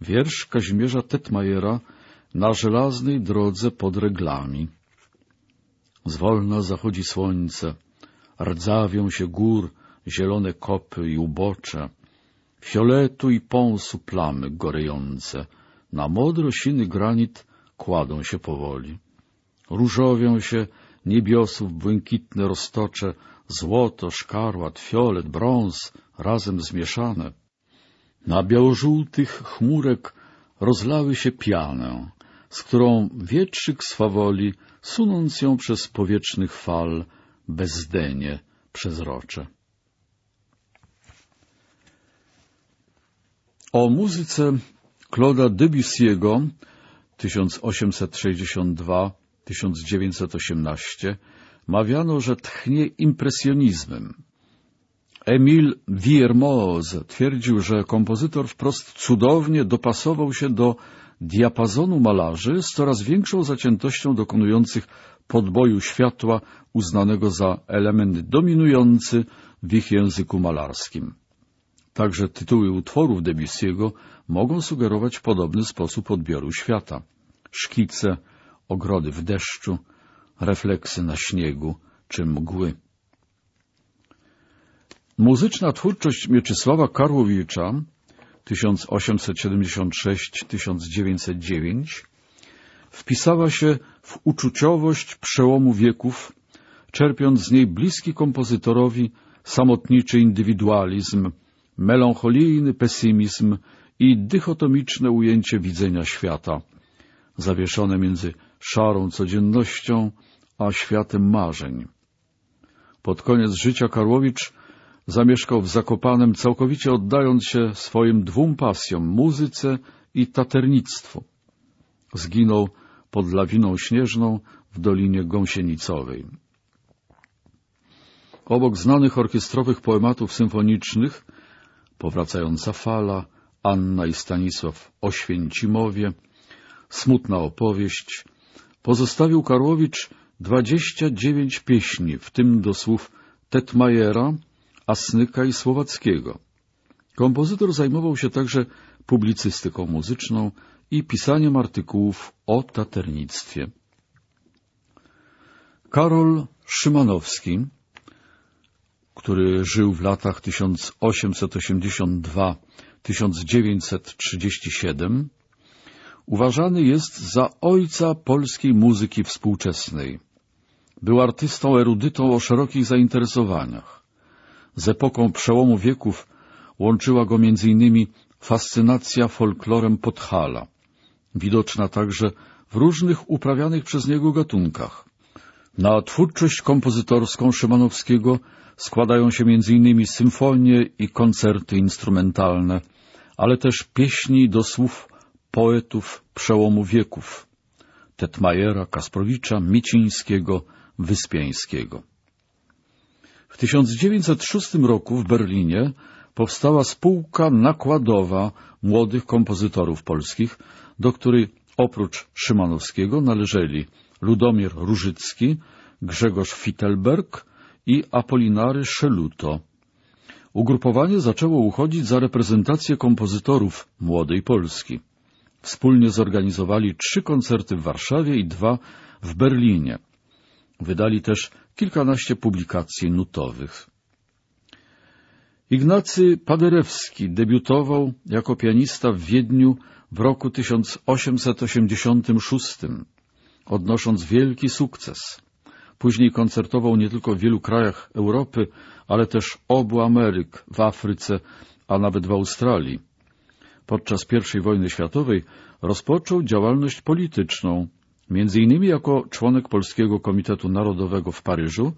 wiersz Kazimierza Tetmajera na żelaznej drodze pod reglami. Zwolna zachodzi słońce, rdzawią się gór zielone kopy i ubocze, fioletu i pąsu plamy gorejące, na modro siny granit kładą się powoli. Różowią się niebiosów błękitne roztocze, złoto, szkarłat, fiolet, brąz razem zmieszane. Na białożółtych chmurek rozlały się pianę, z którą wietrzyk swawoli, sunąc ją przez powietrznych fal, bezdenie przezrocze. O muzyce Claude'a Debussy'ego 1862-1918 mawiano, że tchnie impresjonizmem. Emile Wiermoz twierdził, że kompozytor wprost cudownie dopasował się do diapazonu malarzy z coraz większą zaciętością dokonujących podboju światła uznanego za element dominujący w ich języku malarskim. Także tytuły utworów Debussy'ego mogą sugerować podobny sposób odbioru świata. Szkice, ogrody w deszczu, refleksy na śniegu czy mgły. Muzyczna twórczość Mieczysława Karłowicza 1876-1909 wpisała się w uczuciowość przełomu wieków, czerpiąc z niej bliski kompozytorowi samotniczy indywidualizm, melancholijny pesymizm i dychotomiczne ujęcie widzenia świata, zawieszone między szarą codziennością a światem marzeń. Pod koniec życia Karłowicz zamieszkał w Zakopanem, całkowicie oddając się swoim dwóm pasjom — muzyce i taternictwu. Zginął pod lawiną śnieżną w Dolinie Gąsienicowej. Obok znanych orkiestrowych poematów symfonicznych Powracająca fala, Anna i Stanisław Oświęcimowie, Smutna opowieść, pozostawił Karłowicz dwadzieścia dziewięć pieśni, w tym do słów Tetmajera, Asnyka i Słowackiego. Kompozytor zajmował się także publicystyką muzyczną i pisaniem artykułów o taternictwie. Karol Szymanowski, który żył w latach 1882-1937, uważany jest za ojca polskiej muzyki współczesnej. Był artystą erudytą o szerokich zainteresowaniach. Z epoką przełomu wieków łączyła go innymi fascynacja folklorem Podhala, widoczna także w różnych uprawianych przez niego gatunkach. Na twórczość kompozytorską Szymanowskiego składają się innymi symfonie i koncerty instrumentalne, ale też pieśni do słów poetów przełomu wieków Tetmajera, Kasprowicza, Micińskiego, Wyspiańskiego. W 1906 roku w Berlinie powstała spółka nakładowa młodych kompozytorów polskich, do której oprócz Szymanowskiego należeli Ludomir Różycki, Grzegorz Fittelberg i Apolinary Szeluto. Ugrupowanie zaczęło uchodzić za reprezentację kompozytorów młodej Polski. Wspólnie zorganizowali trzy koncerty w Warszawie i dwa w Berlinie. Wydali też kilkanaście publikacji nutowych. Ignacy Paderewski debiutował jako pianista w Wiedniu w roku 1886, odnosząc wielki sukces. Później koncertował nie tylko w wielu krajach Europy, ale też obu Ameryk, w Afryce, a nawet w Australii. Podczas I wojny światowej rozpoczął działalność polityczną, między innymi jako członek Polskiego Komitetu Narodowego w Paryżu,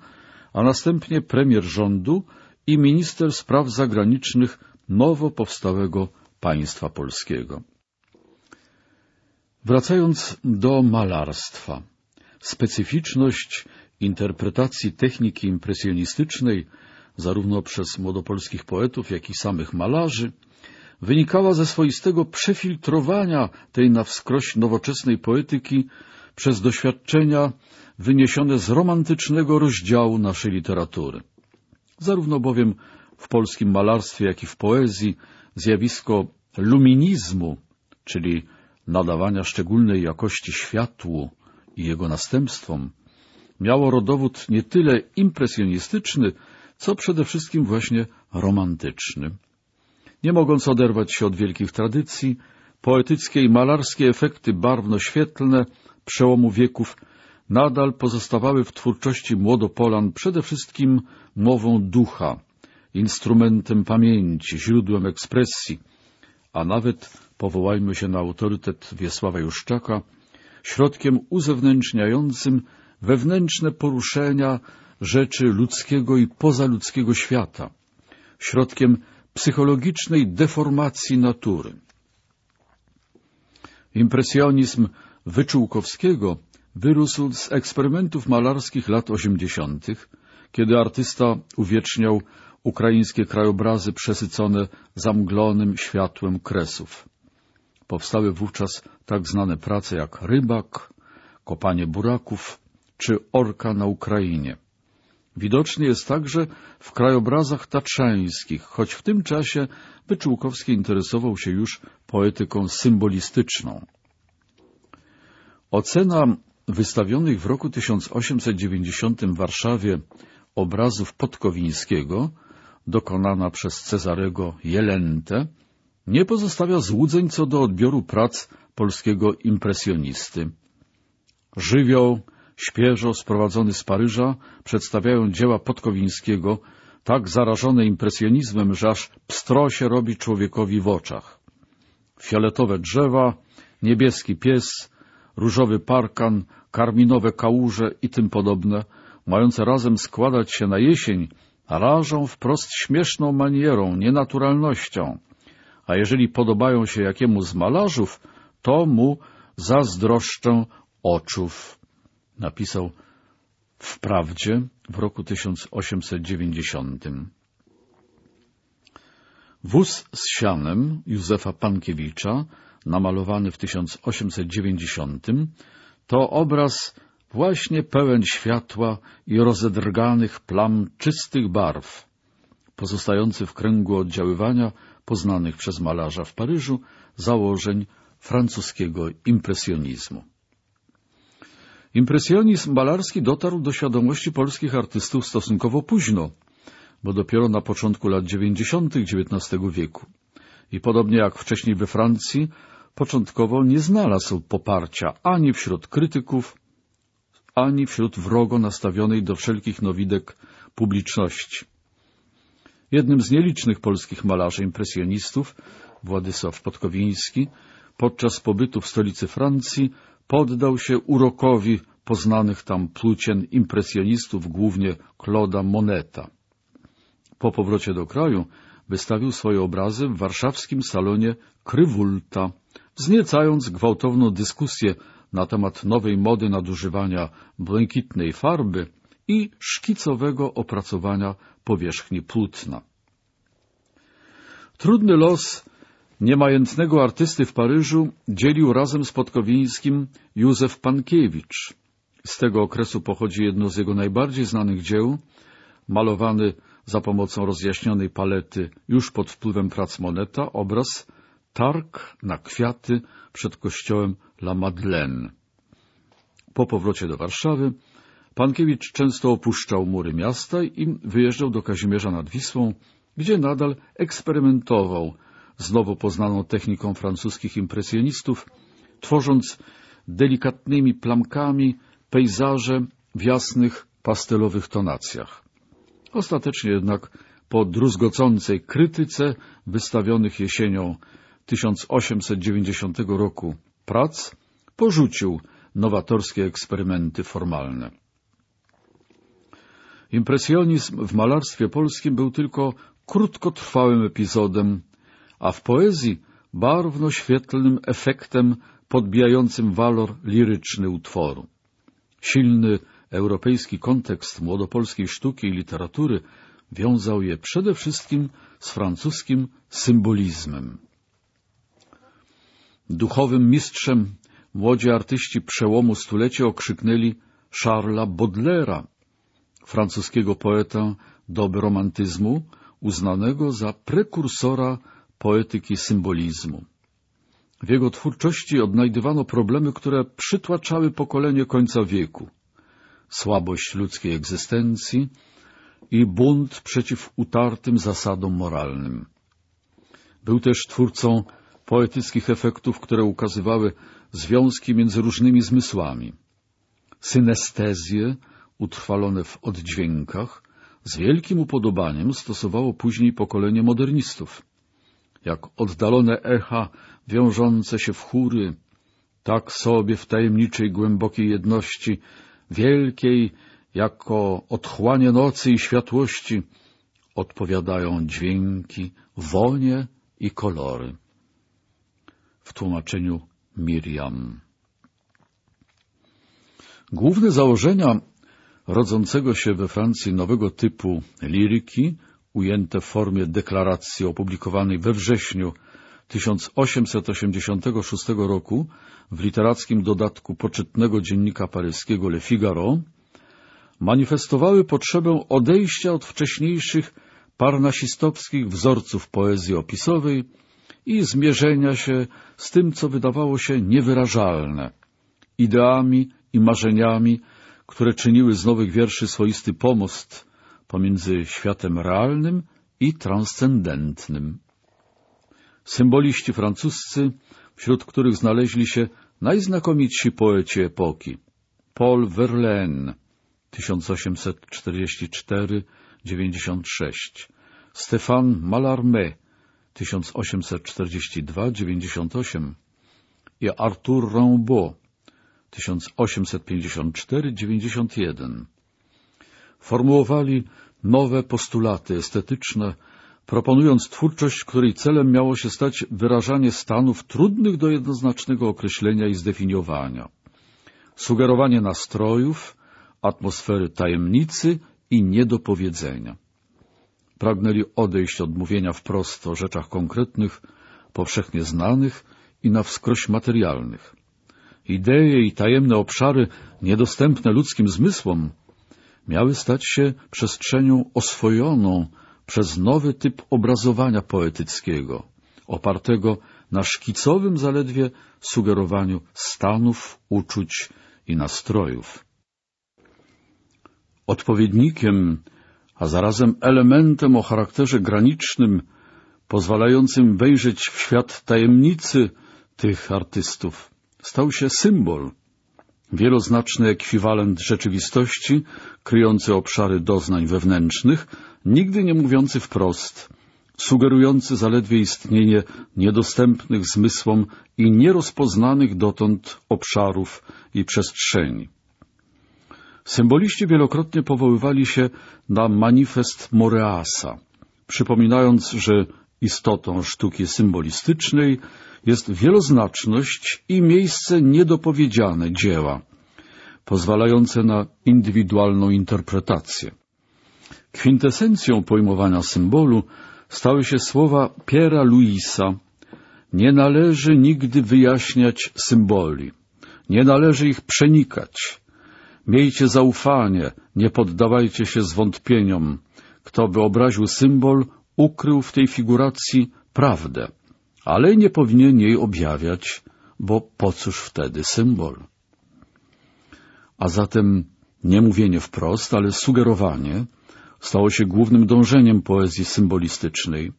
a następnie premier rządu i minister spraw zagranicznych nowo powstałego państwa polskiego. Wracając do malarstwa, specyficzność interpretacji techniki impresjonistycznej, zarówno przez młodopolskich poetów, jak i samych malarzy, wynikała ze swoistego przefiltrowania tej na wskroś nowoczesnej poetyki przez doświadczenia wyniesione z romantycznego rozdziału naszej literatury. Zarówno bowiem w polskim malarstwie, jak i w poezji zjawisko luminizmu, czyli nadawania szczególnej jakości światłu i jego następstwom, miało rodowód nie tyle impresjonistyczny, co przede wszystkim właśnie romantyczny. Nie mogąc oderwać się od wielkich tradycji, poetyckie i malarskie efekty barwno-świetlne przełomu wieków nadal pozostawały w twórczości młodopolan przede wszystkim mową ducha, instrumentem pamięci, źródłem ekspresji, a nawet, powołajmy się na autorytet Wiesława Juszczaka, środkiem uzewnętrzniającym wewnętrzne poruszenia rzeczy ludzkiego i pozaludzkiego świata, środkiem psychologicznej deformacji natury. Impresjonizm Wyczółkowskiego wyrósł z eksperymentów malarskich lat osiemdziesiątych, kiedy artysta uwieczniał ukraińskie krajobrazy przesycone zamglonym światłem kresów. Powstały wówczas tak znane prace jak Rybak, Kopanie buraków czy Orka na Ukrainie. Widoczny jest także w krajobrazach tatrzańskich, choć w tym czasie Wyczółkowski interesował się już poetyką symbolistyczną. Ocena wystawionych w roku 1890 w Warszawie obrazów Podkowińskiego, dokonana przez Cezarego Jelentę, nie pozostawia złudzeń co do odbioru prac polskiego impresjonisty. Żywioł, świeżo sprowadzony z Paryża, przedstawiają dzieła Podkowińskiego, tak zarażone impresjonizmem, że aż pstro się robi człowiekowi w oczach. Fioletowe drzewa, niebieski pies, różowy parkan, karminowe kałuże i tym podobne, mające razem składać się na jesień, rażą wprost śmieszną manierą, nienaturalnością, a jeżeli podobają się jakiemu z malarzów, to mu zazdroszczę oczów. Napisał wprawdzie w roku 1890. Wóz z sianem Józefa Pankiewicza, namalowany w 1890, to obraz właśnie pełen światła i rozedrganych plam czystych barw, pozostający w kręgu oddziaływania poznanych przez malarza w Paryżu założeń francuskiego impresjonizmu. Impresjonizm malarski dotarł do świadomości polskich artystów stosunkowo późno, bo dopiero na początku lat 90. XIX wieku. I podobnie jak wcześniej we Francji, początkowo nie znalazł poparcia ani wśród krytyków, ani wśród wrogo nastawionej do wszelkich nowidek publiczności. Jednym z nielicznych polskich malarzy impresjonistów, Władysław Podkowiński, podczas pobytu w stolicy Francji poddał się urokowi poznanych tam plucien impresjonistów, głównie Claude'a Moneta. Po powrocie do kraju wystawił swoje obrazy w warszawskim salonie Krywulta, wzniecając gwałtowną dyskusję na temat nowej mody nadużywania błękitnej farby i szkicowego opracowania powierzchni płótna. Trudny los niemajętnego artysty w Paryżu dzielił razem z Podkowińskim Józef Pankiewicz. Z tego okresu pochodzi jedno z jego najbardziej znanych dzieł, malowany za pomocą rozjaśnionej palety już pod wpływem prac Moneta, obraz Targ na kwiaty przed kościołem La Madeleine. Po powrocie do Warszawy Pankiewicz często opuszczał mury miasta i wyjeżdżał do Kazimierza nad Wisłą, gdzie nadal eksperymentował z nowo poznaną techniką francuskich impresjonistów, tworząc delikatnymi plamkami pejzaże w jasnych, pastelowych tonacjach. Ostatecznie jednak po druzgocącej krytyce wystawionych jesienią 1890 roku prac porzucił nowatorskie eksperymenty formalne. Impresjonizm w malarstwie polskim był tylko krótkotrwałym epizodem, a w poezji barwno-świetlnym efektem podbijającym walor liryczny utworu. Silny europejski kontekst młodopolskiej sztuki i literatury wiązał je przede wszystkim z francuskim symbolizmem. Duchowym mistrzem młodzi artyści przełomu stulecia okrzyknęli Charlesa Baudelaire'a, francuskiego poetę doby romantyzmu, uznanego za prekursora poetyki symbolizmu. W jego twórczości odnajdywano problemy, które przytłaczały pokolenie końca wieku. Słabość ludzkiej egzystencji i bunt przeciw utartym zasadom moralnym. Był też twórcą poetyckich efektów, które ukazywały związki między różnymi zmysłami. Synestezje, utrwalone w oddźwiękach, z wielkim upodobaniem stosowało później pokolenie modernistów. Jak oddalone echa wiążące się w chóry, tak sobie w tajemniczej, głębokiej jedności, wielkiej jako otchłanie nocy i światłości, odpowiadają dźwięki, wonie i kolory. W tłumaczeniu Miriam. Główne założenia rodzącego się we Francji nowego typu liryki, ujęte w formie deklaracji opublikowanej we wrześniu 1886 roku w literackim dodatku poczytnego dziennika paryskiego Le Figaro, manifestowały potrzebę odejścia od wcześniejszych parnasistowskich wzorców poezji opisowej i zmierzenia się z tym, co wydawało się niewyrażalne, ideami i marzeniami, które czyniły z nowych wierszy swoisty pomost pomiędzy światem realnym i transcendentnym. Symboliści francuscy, wśród których znaleźli się najznakomitsi poeci epoki Paul Verlaine 1844-96, Stéphane Mallarmé 1842-98 i Arthur Rimbaud 1854-91. Formułowali nowe postulaty estetyczne, proponując twórczość, której celem miało się stać wyrażanie stanów trudnych do jednoznacznego określenia i zdefiniowania, sugerowanie nastrojów, atmosfery tajemnicy i niedopowiedzenia. Pragnęli odejść od mówienia wprost o rzeczach konkretnych, powszechnie znanych i na wskroś materialnych. Idee i tajemne obszary niedostępne ludzkim zmysłom miały stać się przestrzenią oswojoną przez nowy typ obrazowania poetyckiego, opartego na szkicowym zaledwie sugerowaniu stanów, uczuć i nastrojów. Odpowiednikiem, a zarazem elementem o charakterze granicznym, pozwalającym wejrzeć w świat tajemnicy tych artystów, stał się symbol, wieloznaczny ekwiwalent rzeczywistości, kryjący obszary doznań wewnętrznych, nigdy nie mówiący wprost, sugerujący zaledwie istnienie niedostępnych zmysłom i nierozpoznanych dotąd obszarów i przestrzeni. Symboliści wielokrotnie powoływali się na manifest Moreasa, przypominając, że istotą sztuki symbolistycznej jest wieloznaczność i miejsce niedopowiedziane dzieła, pozwalające na indywidualną interpretację. Kwintesencją pojmowania symbolu stały się słowa Piera Luisa Nie należy nigdy wyjaśniać symboli, nie należy ich przenikać. Miejcie zaufanie, nie poddawajcie się zwątpieniom. Kto wyobraził symbol, ukrył w tej figuracji prawdę ale nie powinien jej objawiać, bo po cóż wtedy symbol? A zatem nie mówienie wprost, ale sugerowanie stało się głównym dążeniem poezji symbolistycznej.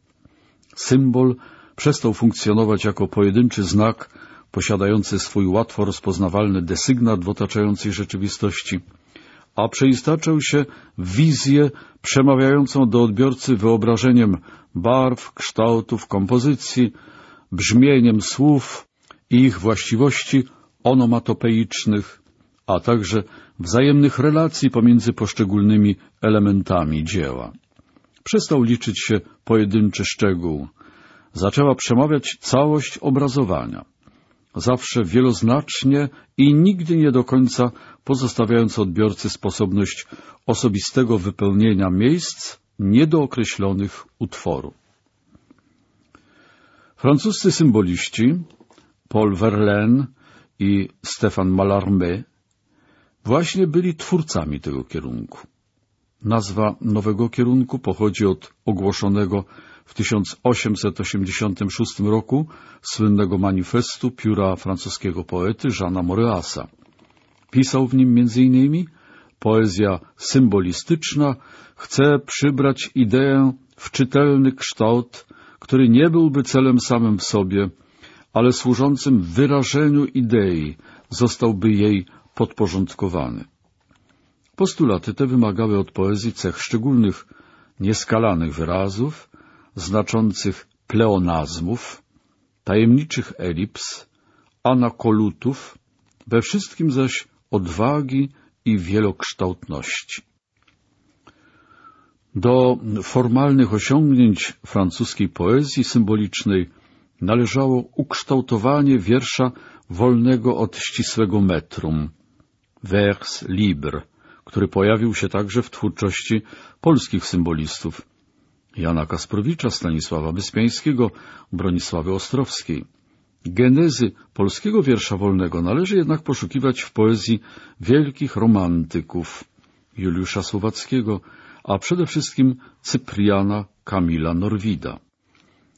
Symbol przestał funkcjonować jako pojedynczy znak posiadający swój łatwo rozpoznawalny desygnat w otaczającej rzeczywistości, a przeistaczał się w wizję przemawiającą do odbiorcy wyobrażeniem barw, kształtów, kompozycji, brzmieniem słów i ich właściwości onomatopeicznych, a także wzajemnych relacji pomiędzy poszczególnymi elementami dzieła. Przestał liczyć się pojedynczy szczegół. Zaczęła przemawiać całość obrazowania. Zawsze wieloznacznie i nigdy nie do końca pozostawiając odbiorcy sposobność osobistego wypełnienia miejsc niedookreślonych utworu. Francuscy symboliści Paul Verlaine i Stéphane Mallarmé właśnie byli twórcami tego kierunku. Nazwa nowego kierunku pochodzi od ogłoszonego w 1886 roku słynnego manifestu pióra francuskiego poety Jeana Moreasa. Pisał w nim m.in. poezja symbolistyczna chce przybrać ideę w czytelny kształt który nie byłby celem samym w sobie, ale służącym wyrażeniu idei, zostałby jej podporządkowany. Postulaty te wymagały od poezji cech szczególnych, nieskalanych wyrazów, znaczących pleonazmów, tajemniczych elips, anakolutów, we wszystkim zaś odwagi i wielokształtności. Do formalnych osiągnięć francuskiej poezji symbolicznej należało ukształtowanie wiersza wolnego od ścisłego metrum, vers libre, który pojawił się także w twórczości polskich symbolistów Jana Kasprowicza, Stanisława Wyspiańskiego, Bronisławy Ostrowskiej. Genezy polskiego wiersza wolnego należy jednak poszukiwać w poezji wielkich romantyków Juliusza Słowackiego, a przede wszystkim Cypriana Kamila Norwida.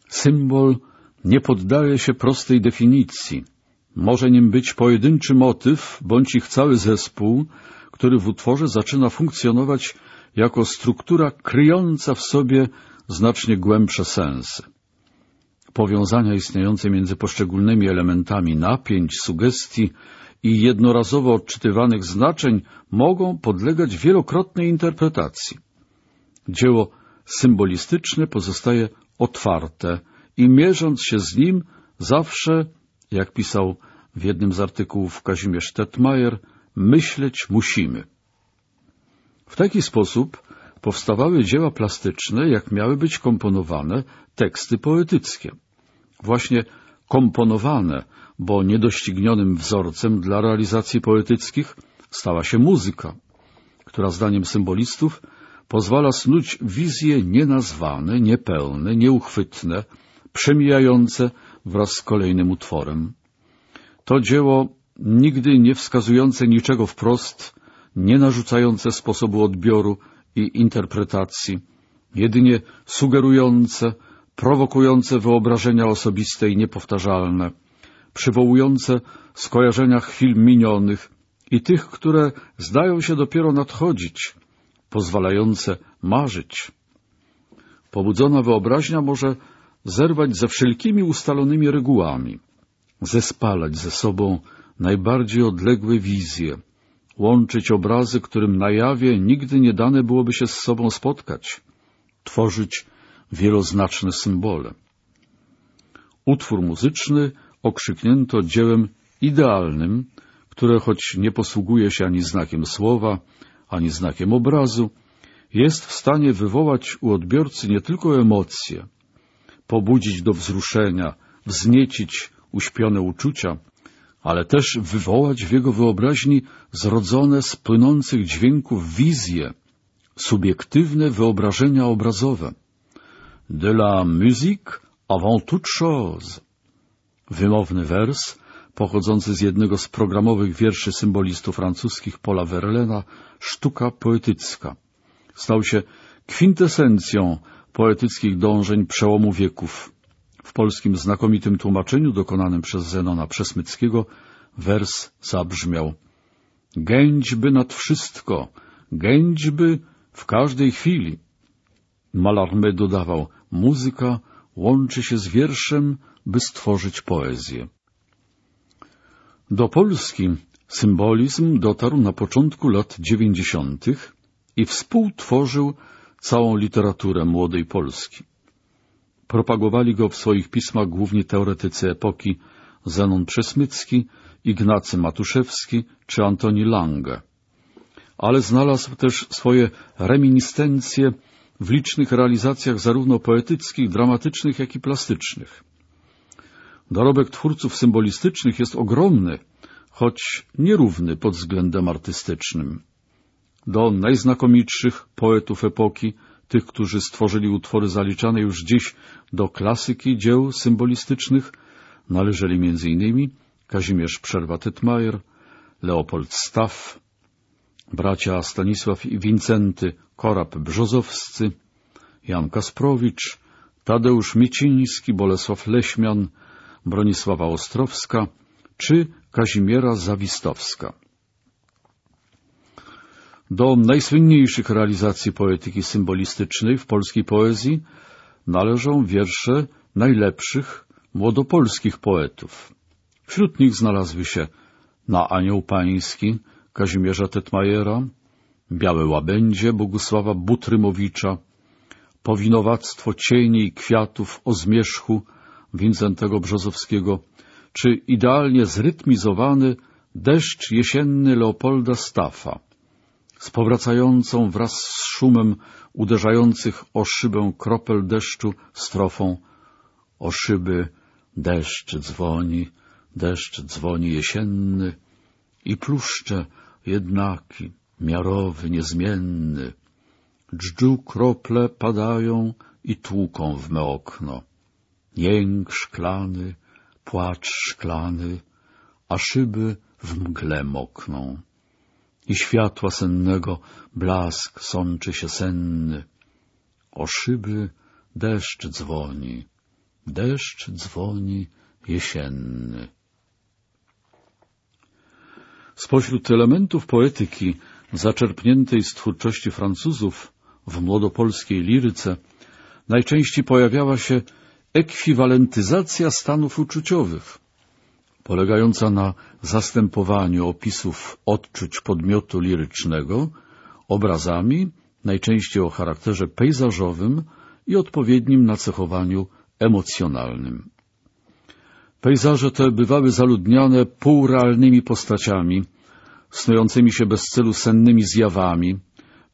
Symbol nie poddaje się prostej definicji. Może nim być pojedynczy motyw, bądź ich cały zespół, który w utworze zaczyna funkcjonować jako struktura kryjąca w sobie znacznie głębsze sensy. Powiązania istniejące między poszczególnymi elementami napięć, sugestii i jednorazowo odczytywanych znaczeń mogą podlegać wielokrotnej interpretacji. Dzieło symbolistyczne pozostaje otwarte i mierząc się z nim zawsze, jak pisał w jednym z artykułów Kazimierz Tetmajer, myśleć musimy. W taki sposób powstawały dzieła plastyczne, jak miały być komponowane teksty poetyckie. Właśnie komponowane, bo niedoścignionym wzorcem dla realizacji poetyckich stała się muzyka, która zdaniem symbolistów pozwala snuć wizje nienazwane, niepełne, nieuchwytne, przemijające wraz z kolejnym utworem. To dzieło nigdy nie wskazujące niczego wprost, nie narzucające sposobu odbioru i interpretacji, jedynie sugerujące, prowokujące wyobrażenia osobiste i niepowtarzalne, przywołujące skojarzenia chwil minionych i tych, które zdają się dopiero nadchodzić, pozwalające marzyć. Pobudzona wyobraźnia może zerwać ze wszelkimi ustalonymi regułami, zespalać ze sobą najbardziej odległe wizje, łączyć obrazy, którym na jawie nigdy nie dane byłoby się z sobą spotkać, tworzyć wieloznaczne symbole. Utwór muzyczny okrzyknięto dziełem idealnym, które choć nie posługuje się ani znakiem słowa, ani znakiem obrazu, jest w stanie wywołać u odbiorcy nie tylko emocje, pobudzić do wzruszenia, wzniecić uśpione uczucia, ale też wywołać w jego wyobraźni zrodzone z płynących dźwięków wizje, subiektywne wyobrażenia obrazowe. De la musique avant toute chose. Wymowny wers, pochodzący z jednego z programowych wierszy symbolistów francuskich Paula Verlaina, sztuka poetycka. Stał się kwintesencją poetyckich dążeń przełomu wieków. W polskim znakomitym tłumaczeniu dokonanym przez Zenona Przesmyckiego wers zabrzmiał Gęćby nad wszystko, gęćby w każdej chwili. Malarme dodawał, muzyka łączy się z wierszem, by stworzyć poezję. Do Polski symbolizm dotarł na początku lat dziewięćdziesiątych i współtworzył całą literaturę młodej Polski. Propagowali go w swoich pismach głównie teoretycy epoki Zenon Przesmycki, Ignacy Matuszewski czy Antoni Lange. Ale znalazł też swoje reminiscencje w licznych realizacjach zarówno poetyckich, dramatycznych, jak i plastycznych. Dorobek twórców symbolistycznych jest ogromny, choć nierówny pod względem artystycznym. Do najznakomitszych poetów epoki, tych, którzy stworzyli utwory zaliczane już dziś do klasyki dzieł symbolistycznych, należeli m.in. Kazimierz Przerwa-Tytmajer, Leopold Staff, bracia Stanisław i Wincenty Korab-Brzozowscy, Jan Kasprowicz, Tadeusz Miciński, Bolesław Leśmian, Bronisława Ostrowska czy Kazimiera Zawistowska. Do najsłynniejszych realizacji poetyki symbolistycznej w polskiej poezji należą wiersze najlepszych młodopolskich poetów. Wśród nich znalazły się Na Anioł Pański Kazimierza Tetmajera, Białe Łabędzie Bogusława Butrymowicza, powinowactwo cieni i kwiatów o zmierzchu Wincentego Brzozowskiego, czy idealnie zrytmizowany deszcz jesienny Leopolda Staffa, z powracającą wraz z szumem uderzających o szybę kropel deszczu strofą o szyby deszcz dzwoni, deszcz dzwoni jesienny i pluszcze jednaki, miarowy, niezmienny. Dżdżu krople padają i tłuką w me okno. Jęk szklany, płacz szklany, a szyby w mgle mokną. I światła sennego blask sączy się senny. O szyby deszcz dzwoni, deszcz dzwoni jesienny. Spośród elementów poetyki zaczerpniętej z twórczości Francuzów w młodopolskiej liryce najczęściej pojawiała się ekwiwalentyzacja stanów uczuciowych, polegająca na zastępowaniu opisów odczuć podmiotu lirycznego obrazami, najczęściej o charakterze pejzażowym i odpowiednim nacechowaniu emocjonalnym. Pejzaże te bywały zaludnione półrealnymi postaciami, snującymi się bez celu sennymi zjawami,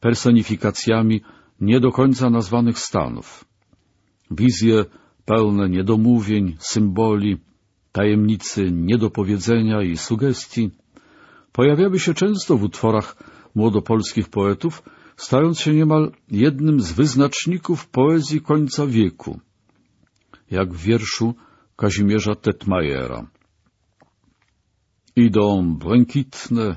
personifikacjami nie do końca nazwanych stanów. Wizje pełne niedomówień, symboli, tajemnicy niedopowiedzenia i sugestii pojawiały się często w utworach młodopolskich poetów, stając się niemal jednym z wyznaczników poezji końca wieku, jak w wierszu Kazimierza Tetmajera. Idą błękitne,